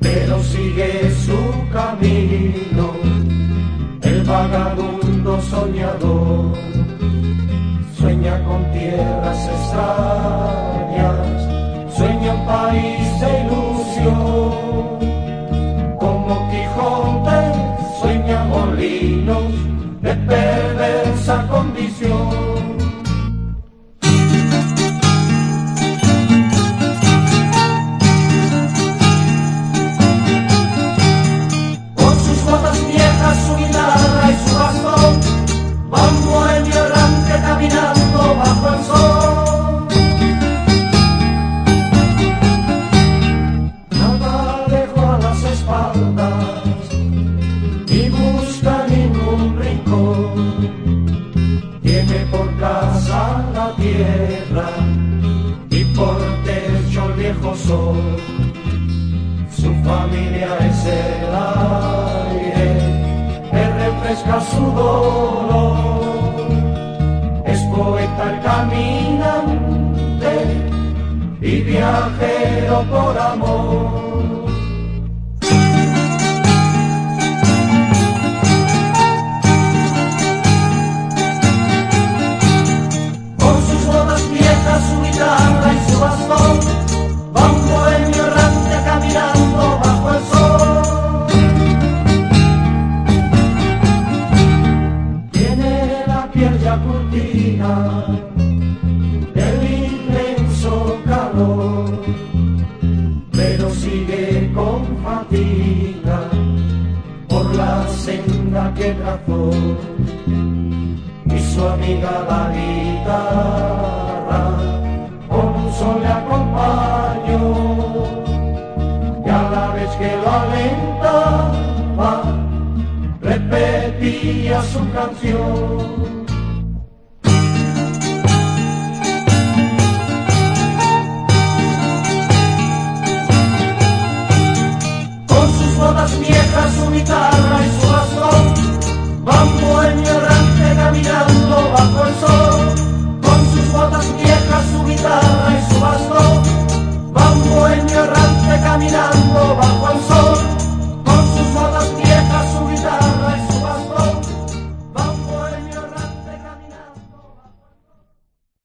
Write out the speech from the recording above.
pero sigue su camino, el vagabundo soñador, sueña con tierras extrañas, sueña un país de ilusión, como Quijote sueña molinos de perversa condición. Y busca ningún rincón. Tiene por casa la tierra y por techo el viejo sol. Su familia es el aire que refresca su dolor. Es poeta el caminante y viajero por amor. Curtida del inmenso calor, pero sigue con fatiga por la senda que trazó y su amiga la guitarra. Con un sol le acompañó y a la vez que lo alentaba repetía su canción